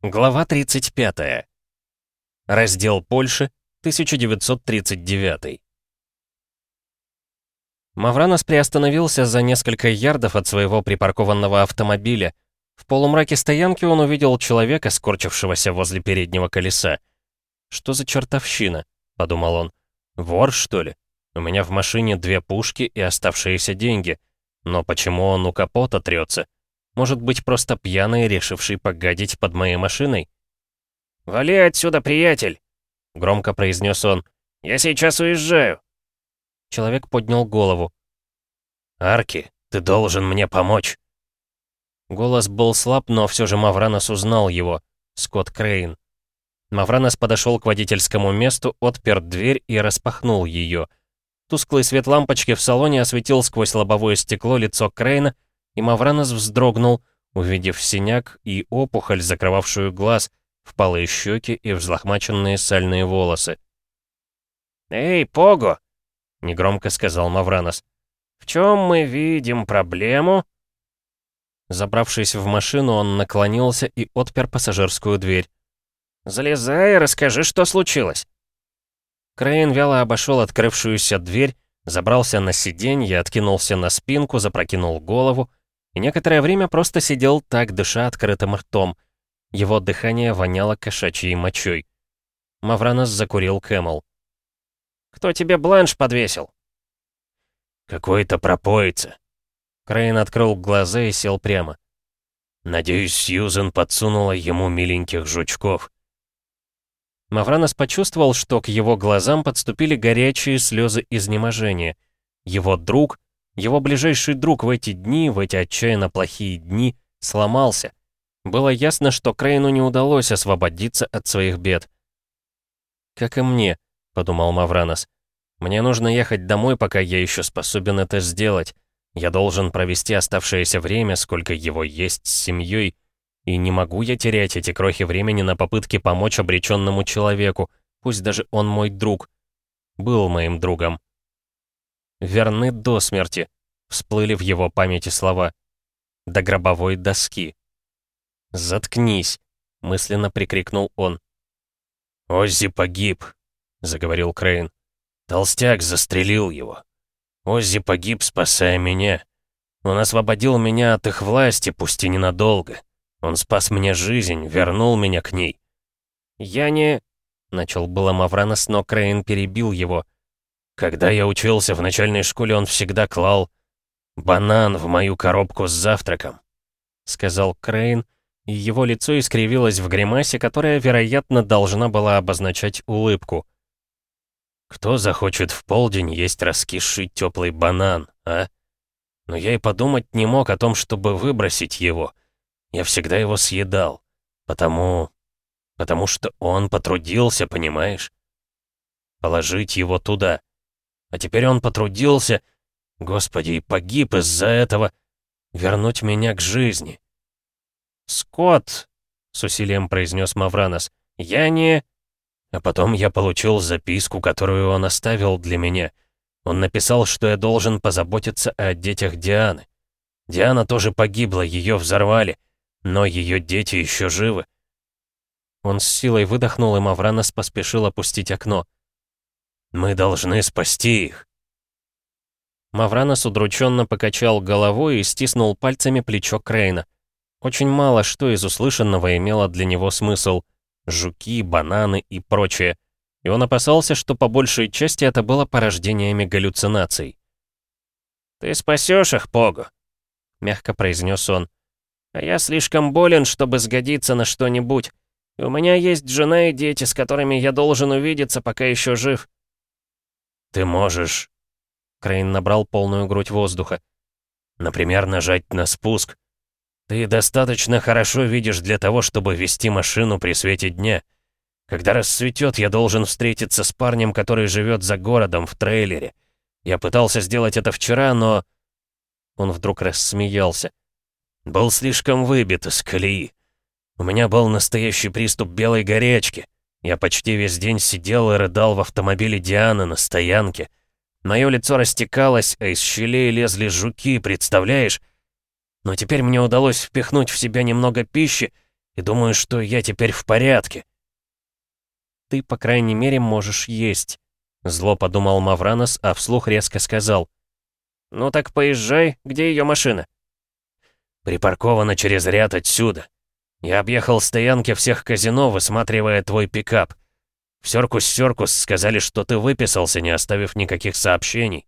Глава 35. Раздел Польши, 1939. Мавранос приостановился за несколько ярдов от своего припаркованного автомобиля. В полумраке стоянки он увидел человека, скорчившегося возле переднего колеса. «Что за чертовщина?» — подумал он. «Вор, что ли? У меня в машине две пушки и оставшиеся деньги. Но почему он у капота трется? Может быть, просто пьяный, решивший погадить под моей машиной? «Вали отсюда, приятель!» — громко произнес он. «Я сейчас уезжаю!» Человек поднял голову. «Арки, ты должен мне помочь!» Голос был слаб, но все же Мавранос узнал его. Скотт Крейн. Мавранос подошел к водительскому месту, отпер дверь и распахнул ее. Тусклый свет лампочки в салоне осветил сквозь лобовое стекло лицо Крейна, и Мавранос вздрогнул, увидев синяк и опухоль, закрывавшую глаз, впалые щеки и взлохмаченные сальные волосы. «Эй, Пого!» — негромко сказал Мавранос. «В чем мы видим проблему?» Забравшись в машину, он наклонился и отпер пассажирскую дверь. «Залезай и расскажи, что случилось». Крейн вяло обошел открывшуюся дверь, забрался на сиденье, откинулся на спинку, запрокинул голову и некоторое время просто сидел так, дыша открытым ртом. Его дыхание воняло кошачьей мочой. Мавранос закурил Кэмел. «Кто тебе бланш подвесил?» «Какой-то пропоица». Крейн открыл глаза и сел прямо. «Надеюсь, Сьюзен подсунула ему миленьких жучков». Мавранос почувствовал, что к его глазам подступили горячие слезы изнеможения. Его друг его ближайший друг в эти дни, в эти отчаянно плохие дни, сломался. Было ясно, что Крейну не удалось освободиться от своих бед. «Как и мне», — подумал Мавранос. «Мне нужно ехать домой, пока я еще способен это сделать. Я должен провести оставшееся время, сколько его есть с семьей, и не могу я терять эти крохи времени на попытки помочь обреченному человеку, пусть даже он мой друг. Был моим другом верны до смерти», — всплыли в его памяти слова. «До гробовой доски». «Заткнись», — мысленно прикрикнул он. «Оззи погиб», — заговорил Крейн. «Толстяк застрелил его. Оззи погиб, спасая меня. Он освободил меня от их власти, пусть и ненадолго. Он спас мне жизнь, вернул меня к ней». «Я не...» — начал было Мавранос, но Крейн перебил его — когда я учился в начальной школе, он всегда клал банан в мою коробку с завтраком», — сказал Крейн, и его лицо искривилось в гримасе, которая, вероятно, должна была обозначать улыбку. «Кто захочет в полдень есть раскисший теплый банан, а? Но я и подумать не мог о том, чтобы выбросить его. Я всегда его съедал, потому... потому что он потрудился, понимаешь? Положить его туда, а теперь он потрудился, господи, и погиб из-за этого, вернуть меня к жизни. «Скотт!» — с усилием произнес Мавранос. «Я не...» А потом я получил записку, которую он оставил для меня. Он написал, что я должен позаботиться о детях Дианы. Диана тоже погибла, ее взорвали, но ее дети еще живы. Он с силой выдохнул, и Мавранос поспешил опустить окно. Мы должны спасти их. Мавранос удрученно покачал головой и стиснул пальцами плечо Крейна. Очень мало что из услышанного имело для него смысл. Жуки, бананы и прочее. И он опасался, что по большей части это было порождениями галлюцинаций. «Ты спасешь их, Пого», — мягко произнес он. «А я слишком болен, чтобы сгодиться на что-нибудь. И у меня есть жена и дети, с которыми я должен увидеться, пока еще жив. Ты можешь...» Крейн набрал полную грудь воздуха. «Например, нажать на спуск. Ты достаточно хорошо видишь для того, чтобы вести машину при свете дня. Когда рассветет, я должен встретиться с парнем, который живет за городом, в трейлере. Я пытался сделать это вчера, но...» Он вдруг рассмеялся. «Был слишком выбит из колеи. У меня был настоящий приступ белой горячки. Я почти весь день сидел и рыдал в автомобиле Дианы на стоянке. Мое лицо растекалось, а из щелей лезли жуки, представляешь? Но теперь мне удалось впихнуть в себя немного пищи, и думаю, что я теперь в порядке. Ты, по крайней мере, можешь есть. Зло подумал Мавранос, а вслух резко сказал. «Ну так поезжай, где ее машина?» «Припаркована через ряд отсюда. Я объехал стоянки всех казино, высматривая твой пикап. В Сёркус-Сёркус сказали, что ты выписался, не оставив никаких сообщений».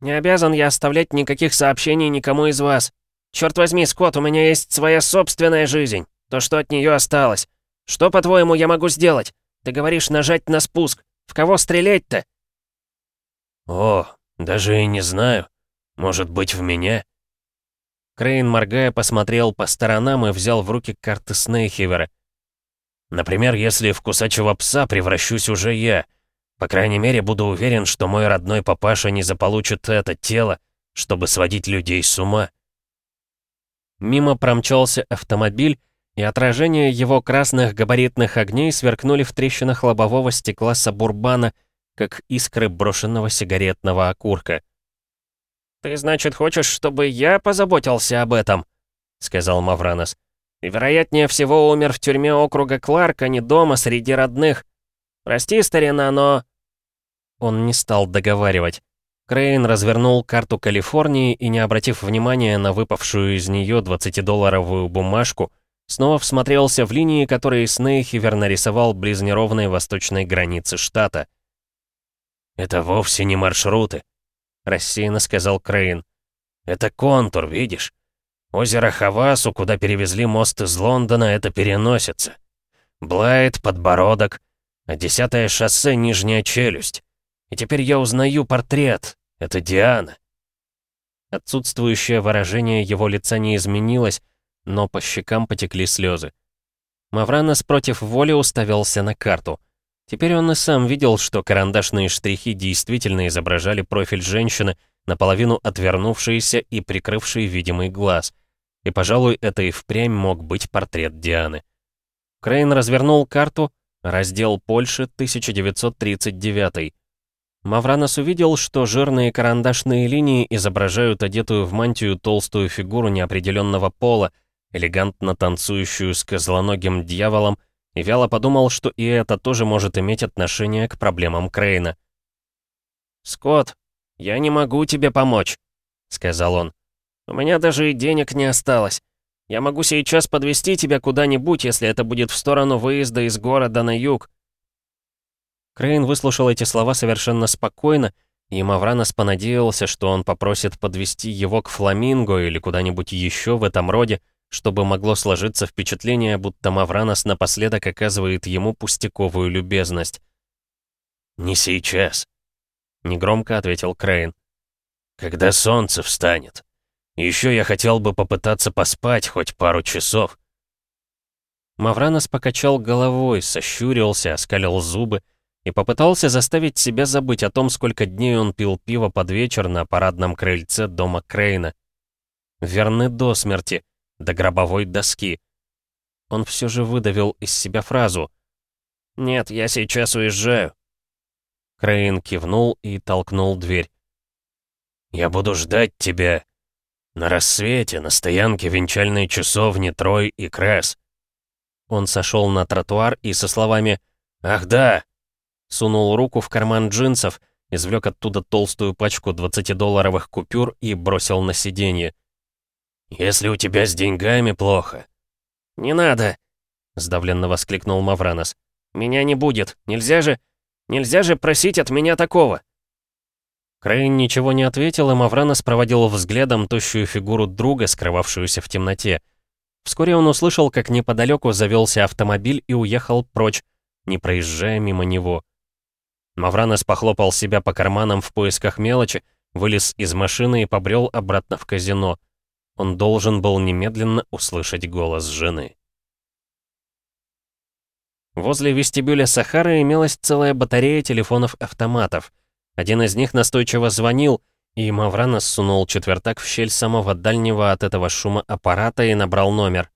«Не обязан я оставлять никаких сообщений никому из вас. Черт возьми, Скотт, у меня есть своя собственная жизнь. То, что от нее осталось. Что, по-твоему, я могу сделать? Ты говоришь нажать на спуск. В кого стрелять-то?» «О, даже и не знаю. Может быть, в меня?» Крейн, моргая, посмотрел по сторонам и взял в руки карты Снейхивера. «Например, если в кусачего пса превращусь уже я. По крайней мере, буду уверен, что мой родной папаша не заполучит это тело, чтобы сводить людей с ума». Мимо промчался автомобиль, и отражения его красных габаритных огней сверкнули в трещинах лобового стекла Сабурбана, как искры брошенного сигаретного окурка. «Ты, значит, хочешь, чтобы я позаботился об этом?» — сказал Мавранос. «И, вероятнее всего, умер в тюрьме округа Кларк, а не дома, среди родных. Прости, старина, но...» Он не стал договаривать. Крейн развернул карту Калифорнии и, не обратив внимания на выпавшую из нее 20-долларовую бумажку, снова всмотрелся в линии, которые Снейхивер нарисовал близ неровной восточной границы штата. «Это вовсе не маршруты», — рассеянно сказал Крейн. «Это контур, видишь? Озеро Хавасу, куда перевезли мост из Лондона, это переносится. Блайт, подбородок, а десятое шоссе — нижняя челюсть. И теперь я узнаю портрет. Это Диана». Отсутствующее выражение его лица не изменилось, но по щекам потекли слезы. Мавранос против воли уставился на карту. Теперь он и сам видел, что карандашные штрихи действительно изображали профиль женщины, наполовину отвернувшейся и прикрывшей видимый глаз. И, пожалуй, это и впрямь мог быть портрет Дианы. Крейн развернул карту, раздел Польши, 1939. Мавранос увидел, что жирные карандашные линии изображают одетую в мантию толстую фигуру неопределенного пола, элегантно танцующую с козлоногим дьяволом, и вяло подумал, что и это тоже может иметь отношение к проблемам Крейна. «Скотт, я не могу тебе помочь», — сказал он. «У меня даже и денег не осталось. Я могу сейчас подвести тебя куда-нибудь, если это будет в сторону выезда из города на юг». Крейн выслушал эти слова совершенно спокойно, и Мавранос понадеялся, что он попросит подвести его к Фламинго или куда-нибудь еще в этом роде, чтобы могло сложиться впечатление, будто Мавранос напоследок оказывает ему пустяковую любезность. «Не сейчас», — негромко ответил Крейн. «Когда солнце встанет. Еще я хотел бы попытаться поспать хоть пару часов». Мавранос покачал головой, сощурился, оскалил зубы и попытался заставить себя забыть о том, сколько дней он пил пиво под вечер на парадном крыльце дома Крейна. Верны до смерти — до гробовой доски. Он все же выдавил из себя фразу «Нет, я сейчас уезжаю». Крейн кивнул и толкнул дверь. «Я буду ждать тебя на рассвете, на стоянке венчальной часовни Трой и Кресс». Он сошел на тротуар и со словами «Ах да!» сунул руку в карман джинсов, извлек оттуда толстую пачку 20-долларовых купюр и бросил на сиденье. «Если у тебя с деньгами плохо...» «Не надо!» — сдавленно воскликнул Мавранос. «Меня не будет. Нельзя же... Нельзя же просить от меня такого!» Крейн ничего не ответил, и Мавранос проводил взглядом тощую фигуру друга, скрывавшуюся в темноте. Вскоре он услышал, как неподалеку завелся автомобиль и уехал прочь, не проезжая мимо него. Мавранос похлопал себя по карманам в поисках мелочи, вылез из машины и побрел обратно в казино. Он должен был немедленно услышать голос жены. Возле вестибюля Сахары имелась целая батарея телефонов-автоматов. Один из них настойчиво звонил, и Мавранос сунул четвертак в щель самого дальнего от этого шума аппарата и набрал номер.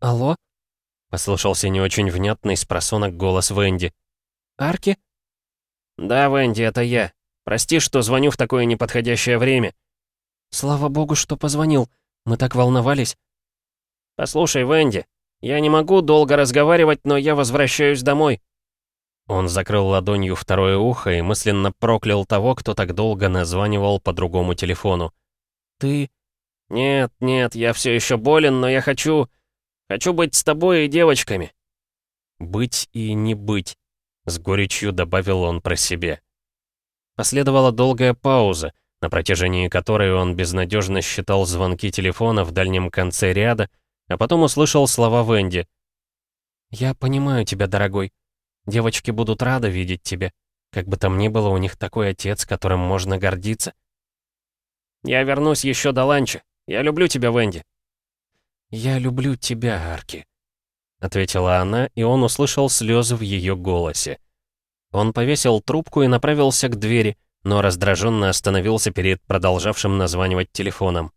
«Алло?» — послышался не очень внятный с голос Венди. «Арки?» «Да, Венди, это я. Прости, что звоню в такое неподходящее время. «Слава богу, что позвонил. Мы так волновались». «Послушай, Венди», Я не могу долго разговаривать, но я возвращаюсь домой». Он закрыл ладонью второе ухо и мысленно проклял того, кто так долго названивал по другому телефону. «Ты...» «Нет, нет, я все еще болен, но я хочу... Хочу быть с тобой и девочками». «Быть и не быть», — с горечью добавил он про себя. Последовала долгая пауза, на протяжении которой он безнадежно считал звонки телефона в дальнем конце ряда, а потом услышал слова Венди. «Я понимаю тебя, дорогой. Девочки будут рады видеть тебя. Как бы там ни было, у них такой отец, которым можно гордиться». «Я вернусь еще до ланча. Я люблю тебя, Венди». «Я люблю тебя, Арки», — ответила она, и он услышал слезы в ее голосе. Он повесил трубку и направился к двери, но раздраженно остановился перед продолжавшим названивать телефоном.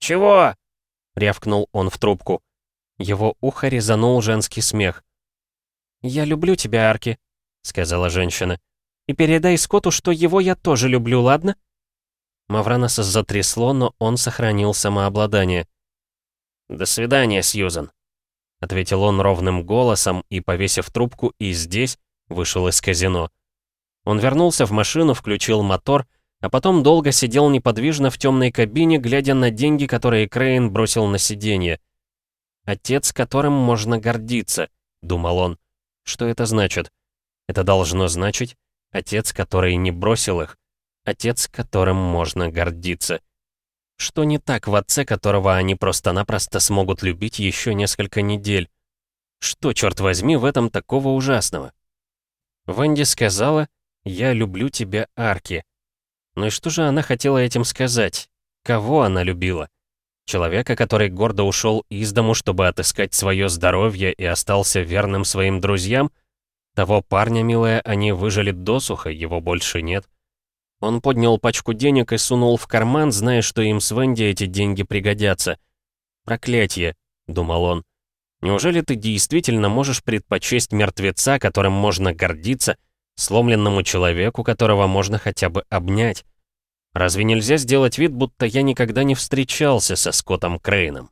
«Чего?» — рявкнул он в трубку. Его ухо резанул женский смех. «Я люблю тебя, Арки», — сказала женщина. «И передай Скотту, что его я тоже люблю, ладно?» Мавраноса затрясло, но он сохранил самообладание. «До свидания, Сьюзан», — ответил он ровным голосом и, повесив трубку, и здесь вышел из казино. Он вернулся в машину, включил мотор, а потом долго сидел неподвижно в темной кабине, глядя на деньги, которые Крейн бросил на сиденье. «Отец, которым можно гордиться», — думал он. «Что это значит?» Это должно значить «отец, который не бросил их», «отец, которым можно гордиться». Что не так в отце, которого они просто-напросто смогут любить еще несколько недель? Что, черт возьми, в этом такого ужасного? Венди сказала «Я люблю тебя, Арки», ну и что же она хотела этим сказать? Кого она любила? Человека, который гордо ушел из дому, чтобы отыскать свое здоровье и остался верным своим друзьям? Того парня, милая, они выжили досуха, его больше нет. Он поднял пачку денег и сунул в карман, зная, что им с Венди эти деньги пригодятся. «Проклятье», — думал он. «Неужели ты действительно можешь предпочесть мертвеца, которым можно гордиться, сломленному человеку, которого можно хотя бы обнять. Разве нельзя сделать вид, будто я никогда не встречался со Скоттом Крейном?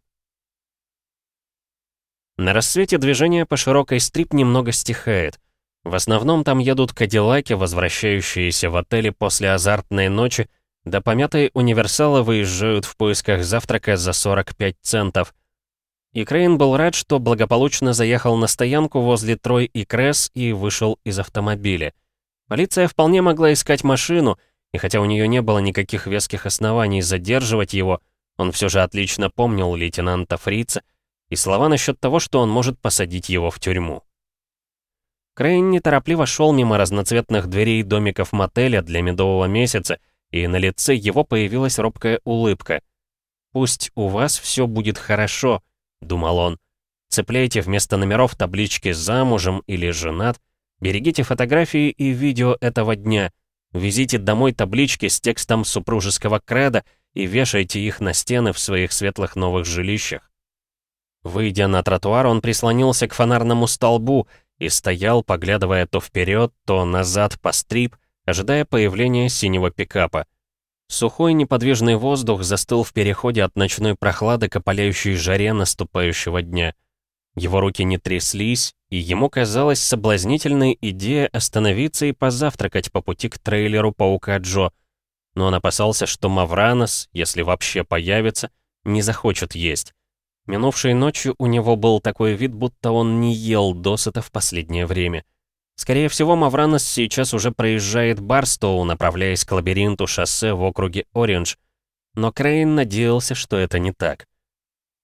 На рассвете движение по широкой стрип немного стихает. В основном там едут кадиллаки, возвращающиеся в отели после азартной ночи, да помятые универсалы выезжают в поисках завтрака за 45 центов. И Крейн был рад, что благополучно заехал на стоянку возле Трой и Кресс и вышел из автомобиля. Полиция вполне могла искать машину, и хотя у нее не было никаких веских оснований задерживать его, он все же отлично помнил лейтенанта Фрица и слова насчет того, что он может посадить его в тюрьму. Крейн неторопливо шел мимо разноцветных дверей домиков мотеля для медового месяца, и на лице его появилась робкая улыбка. «Пусть у вас все будет хорошо», — думал он. «Цепляйте вместо номеров таблички «замужем» или «женат», Берегите фотографии и видео этого дня. Везите домой таблички с текстом супружеского креда и вешайте их на стены в своих светлых новых жилищах. Выйдя на тротуар, он прислонился к фонарному столбу и стоял, поглядывая то вперед, то назад по стрип, ожидая появления синего пикапа. Сухой неподвижный воздух застыл в переходе от ночной прохлады к опаляющей жаре наступающего дня. Его руки не тряслись, и ему казалась соблазнительной идея остановиться и позавтракать по пути к трейлеру паука Джо. Но он опасался, что Мавранос, если вообще появится, не захочет есть. Минувшей ночью у него был такой вид, будто он не ел досыта в последнее время. Скорее всего, Мавранос сейчас уже проезжает Барстоу, направляясь к лабиринту шоссе в округе Ориндж. Но Крейн надеялся, что это не так.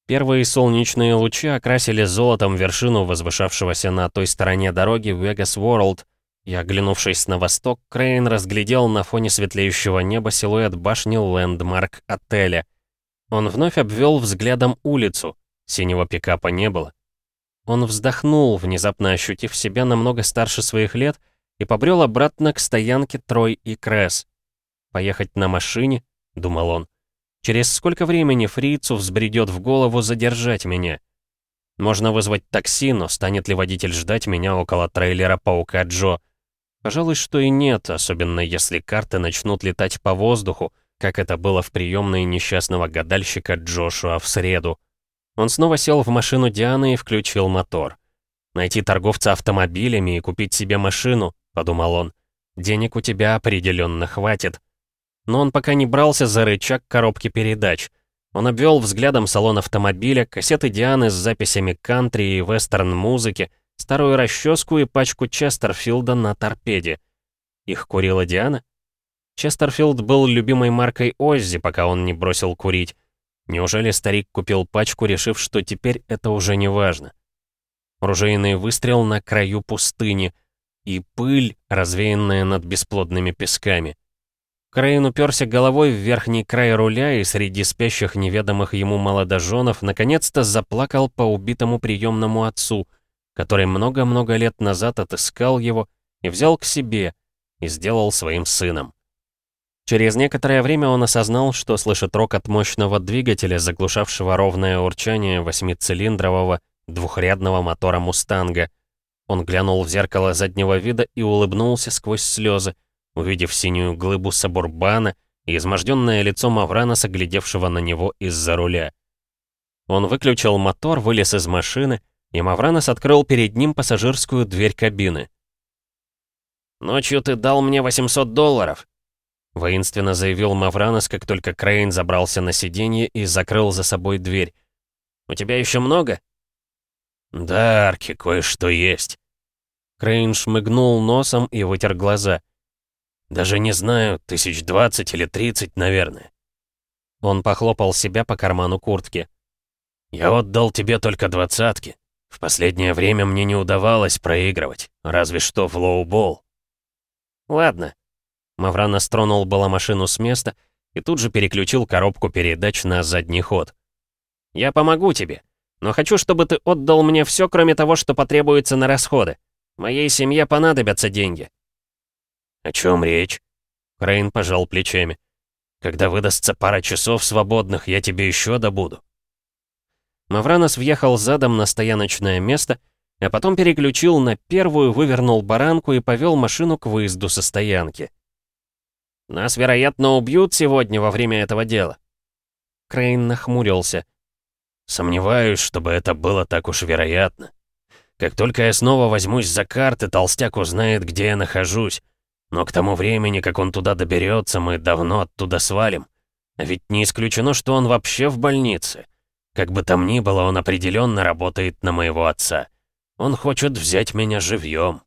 Первые солнечные лучи окрасили золотом вершину возвышавшегося на той стороне дороги Vegas World, и, оглянувшись на восток, Крейн разглядел на фоне светлеющего неба силуэт башни Лэндмарк отеля. Он вновь обвел взглядом улицу, синего пикапа не было. Он вздохнул, внезапно ощутив себя намного старше своих лет, и побрел обратно к стоянке Трой и Кресс. «Поехать на машине?» — думал он. Через сколько времени фрицу взбредет в голову задержать меня? Можно вызвать такси, но станет ли водитель ждать меня около трейлера Паука Джо? Пожалуй, что и нет, особенно если карты начнут летать по воздуху, как это было в приемной несчастного гадальщика Джошуа в среду. Он снова сел в машину Дианы и включил мотор. «Найти торговца автомобилями и купить себе машину», — подумал он. «Денег у тебя определенно хватит». Но он пока не брался за рычаг коробки передач. Он обвел взглядом салон автомобиля, кассеты Дианы с записями кантри и вестерн-музыки, старую расческу и пачку Честерфилда на торпеде. Их курила Диана? Честерфилд был любимой маркой Оззи, пока он не бросил курить. Неужели старик купил пачку, решив, что теперь это уже не важно? Ружейный выстрел на краю пустыни и пыль, развеянная над бесплодными песками. Крейн уперся головой в верхний край руля и среди спящих неведомых ему молодоженов наконец-то заплакал по убитому приемному отцу, который много-много лет назад отыскал его и взял к себе и сделал своим сыном. Через некоторое время он осознал, что слышит рок от мощного двигателя, заглушавшего ровное урчание восьмицилиндрового двухрядного мотора «Мустанга». Он глянул в зеркало заднего вида и улыбнулся сквозь слезы, увидев синюю глыбу Сабурбана и изможденное лицо Мавраноса, глядевшего на него из-за руля. Он выключил мотор, вылез из машины, и Мавранос открыл перед ним пассажирскую дверь кабины. «Ночью ты дал мне 800 долларов», Воинственно заявил Мавранос, как только Крейн забрался на сиденье и закрыл за собой дверь. «У тебя еще много?» «Да, Арки, кое-что есть». Крейн шмыгнул носом и вытер глаза. «Даже не знаю, тысяч двадцать или тридцать, наверное». Он похлопал себя по карману куртки. «Я отдал тебе только двадцатки. В последнее время мне не удавалось проигрывать, разве что в лоу-болл». «Ладно, Мавранос тронул было машину с места и тут же переключил коробку передач на задний ход. «Я помогу тебе, но хочу, чтобы ты отдал мне все, кроме того, что потребуется на расходы. Моей семье понадобятся деньги». «О чем речь?» Крейн пожал плечами. «Когда выдастся пара часов свободных, я тебе еще добуду». Мавранос въехал задом на стояночное место, а потом переключил на первую, вывернул баранку и повел машину к выезду со стоянки. Нас, вероятно, убьют сегодня во время этого дела». Крейн нахмурился. «Сомневаюсь, чтобы это было так уж вероятно. Как только я снова возьмусь за карты, толстяк узнает, где я нахожусь. Но к тому времени, как он туда доберется, мы давно оттуда свалим. А ведь не исключено, что он вообще в больнице. Как бы там ни было, он определенно работает на моего отца. Он хочет взять меня живьем.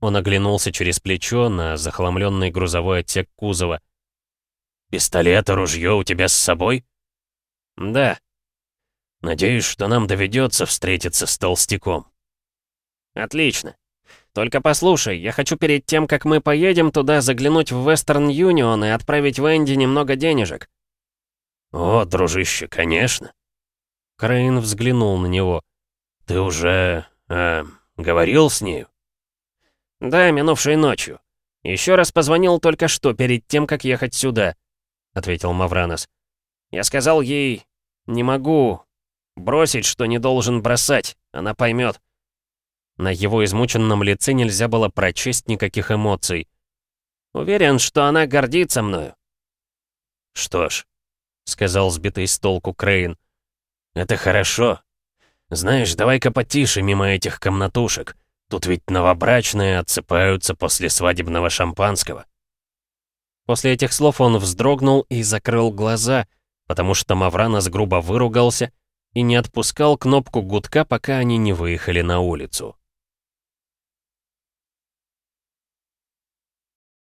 Он оглянулся через плечо на захламленный грузовой отсек кузова. «Пистолет ружье у тебя с собой?» «Да». «Надеюсь, что нам доведется встретиться с толстяком». «Отлично. Только послушай, я хочу перед тем, как мы поедем туда, заглянуть в Western Union и отправить Венди немного денежек». «О, дружище, конечно». Крейн взглянул на него. «Ты уже... Э, говорил с нею?» «Да, минувшей ночью. Еще раз позвонил только что, перед тем, как ехать сюда», — ответил Мавранос. «Я сказал ей, не могу бросить, что не должен бросать, она поймет». На его измученном лице нельзя было прочесть никаких эмоций. «Уверен, что она гордится мною». «Что ж», — сказал сбитый с толку Крейн, — «это хорошо. Знаешь, давай-ка потише мимо этих комнатушек. Тут ведь новобрачные отсыпаются после свадебного шампанского. После этих слов он вздрогнул и закрыл глаза, потому что Мавранос грубо выругался и не отпускал кнопку гудка, пока они не выехали на улицу.